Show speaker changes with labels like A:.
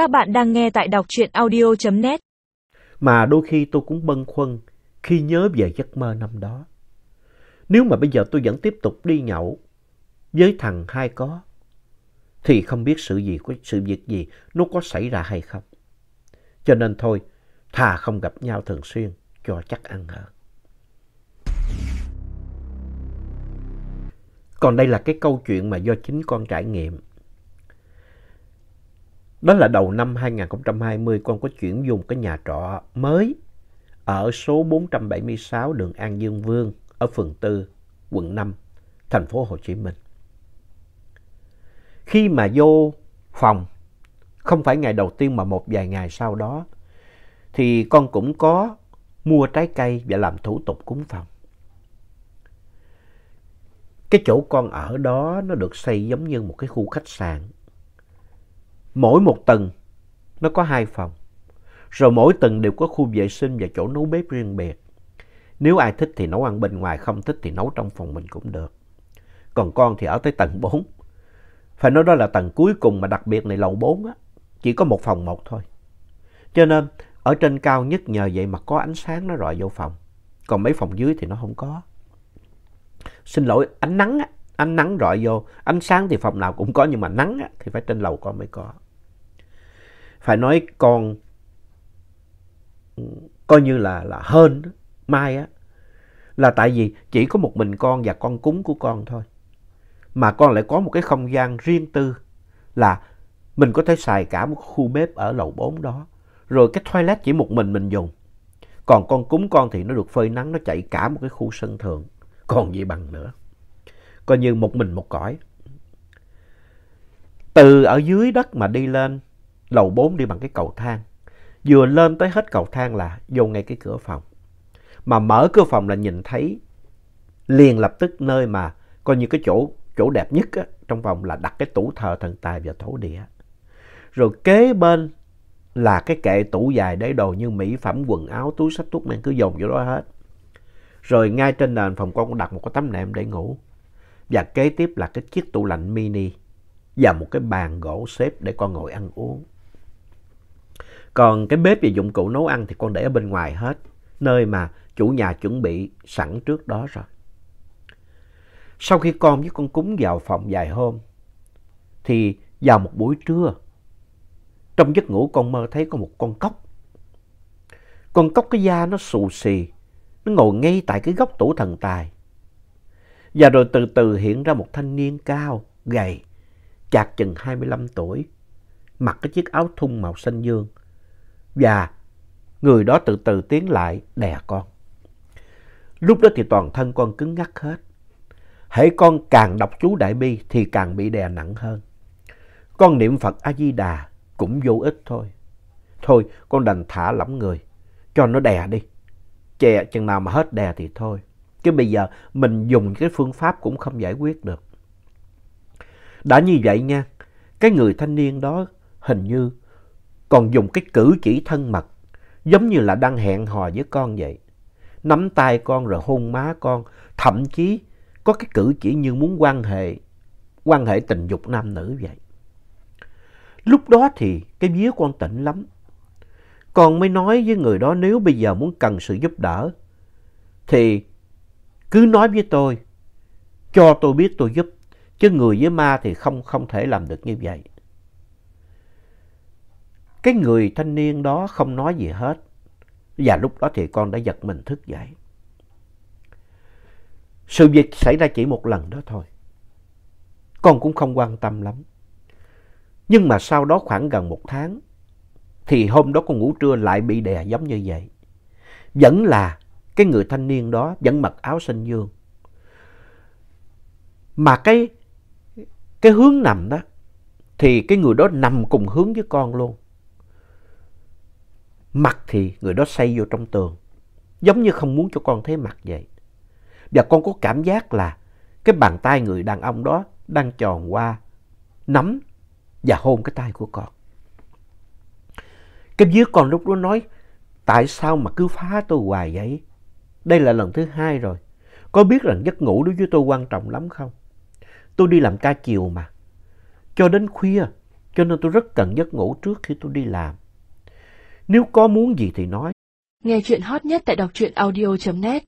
A: Các bạn đang nghe tại đọc truyện audio.net.
B: Mà đôi khi tôi cũng bâng khuâng khi nhớ về giấc mơ năm đó. Nếu mà bây giờ tôi vẫn tiếp tục đi nhậu với thằng hai có, thì không biết sự gì, có sự việc gì nó có xảy ra hay không. Cho nên thôi, thà không gặp nhau thường xuyên cho chắc ăn hơn. Còn đây là cái câu chuyện mà do chính con trải nghiệm. Đó là đầu năm 2020 con có chuyển dùng cái nhà trọ mới ở số 476 đường An Dương Vương ở phường 4, quận 5, thành phố Hồ Chí Minh. Khi mà vô phòng, không phải ngày đầu tiên mà một vài ngày sau đó, thì con cũng có mua trái cây và làm thủ tục cúng phòng. Cái chỗ con ở đó nó được xây giống như một cái khu khách sạn. Mỗi một tầng nó có hai phòng. Rồi mỗi tầng đều có khu vệ sinh và chỗ nấu bếp riêng biệt. Nếu ai thích thì nấu ăn bên ngoài, không thích thì nấu trong phòng mình cũng được. Còn con thì ở tới tầng 4. Phải nói đó là tầng cuối cùng mà đặc biệt này lầu 4 á. Chỉ có một phòng một thôi. Cho nên ở trên cao nhất nhờ vậy mà có ánh sáng nó rọi vô phòng. Còn mấy phòng dưới thì nó không có. Xin lỗi, ánh nắng á, ánh nắng rọi vô. Ánh sáng thì phòng nào cũng có nhưng mà nắng á, thì phải trên lầu con mới có. Phải nói con coi như là là hơn mai á là tại vì chỉ có một mình con và con cúng của con thôi. Mà con lại có một cái không gian riêng tư là mình có thể xài cả một khu bếp ở lầu 4 đó. Rồi cái toilet chỉ một mình mình dùng. Còn con cúng con thì nó được phơi nắng, nó chạy cả một cái khu sân thượng. Còn gì bằng nữa. Coi như một mình một cõi. Từ ở dưới đất mà đi lên, lầu 4 đi bằng cái cầu thang. Vừa lên tới hết cầu thang là vô ngay cái cửa phòng. Mà mở cửa phòng là nhìn thấy liền lập tức nơi mà coi như cái chỗ chỗ đẹp nhất á, trong phòng là đặt cái tủ thờ thần tài và thổ địa. Rồi kế bên là cái kệ tủ dài để đồ như mỹ phẩm, quần áo, túi sách, thuốc men cứ dồn vô đó hết. Rồi ngay trên nền phòng con cũng đặt một cái tấm nệm để ngủ. Và kế tiếp là cái chiếc tủ lạnh mini và một cái bàn gỗ xếp để con ngồi ăn uống. Còn cái bếp và dụng cụ nấu ăn thì con để ở bên ngoài hết, nơi mà chủ nhà chuẩn bị sẵn trước đó rồi. Sau khi con với con cúng vào phòng vài hôm, thì vào một buổi trưa, trong giấc ngủ con mơ thấy có một con cóc. Con cóc cái da nó xù xì, nó ngồi ngay tại cái góc tủ thần tài. Và rồi từ từ hiện ra một thanh niên cao, gầy, chạc chừng 25 tuổi, mặc cái chiếc áo thun màu xanh dương. Và người đó từ từ tiến lại đè con. Lúc đó thì toàn thân con cứng ngắc hết. Hãy con càng đọc chú Đại Bi thì càng bị đè nặng hơn. Con niệm Phật A-di-đà cũng vô ích thôi. Thôi con đành thả lỏng người, cho nó đè đi. Chè chừng nào mà hết đè thì thôi. Chứ bây giờ mình dùng cái phương pháp cũng không giải quyết được. Đã như vậy nha, cái người thanh niên đó hình như còn dùng cái cử chỉ thân mật, giống như là đang hẹn hò với con vậy. Nắm tay con rồi hôn má con, thậm chí có cái cử chỉ như muốn quan hệ, quan hệ tình dục nam nữ vậy. Lúc đó thì cái vía con tỉnh lắm. Con mới nói với người đó nếu bây giờ muốn cần sự giúp đỡ, thì cứ nói với tôi, cho tôi biết tôi giúp, chứ người với ma thì không không thể làm được như vậy. Cái người thanh niên đó không nói gì hết, và lúc đó thì con đã giật mình thức dậy. Sự việc xảy ra chỉ một lần đó thôi. Con cũng không quan tâm lắm. Nhưng mà sau đó khoảng gần một tháng, thì hôm đó con ngủ trưa lại bị đè giống như vậy. Vẫn là cái người thanh niên đó vẫn mặc áo xanh dương. Mà cái, cái hướng nằm đó, thì cái người đó nằm cùng hướng với con luôn. Mặt thì người đó xây vô trong tường, giống như không muốn cho con thấy mặt vậy. Và con có cảm giác là cái bàn tay người đàn ông đó đang tròn qua, nắm và hôn cái tay của con. Cái vía con lúc đó nói, tại sao mà cứ phá tôi hoài vậy? Đây là lần thứ hai rồi. Có biết rằng giấc ngủ đối với tôi quan trọng lắm không? Tôi đi làm ca chiều mà. Cho đến khuya, cho nên tôi rất cần giấc ngủ trước khi tôi đi làm. Nếu có muốn gì thì nói.
A: Nghe chuyện hot nhất tại đọc truyện audio.net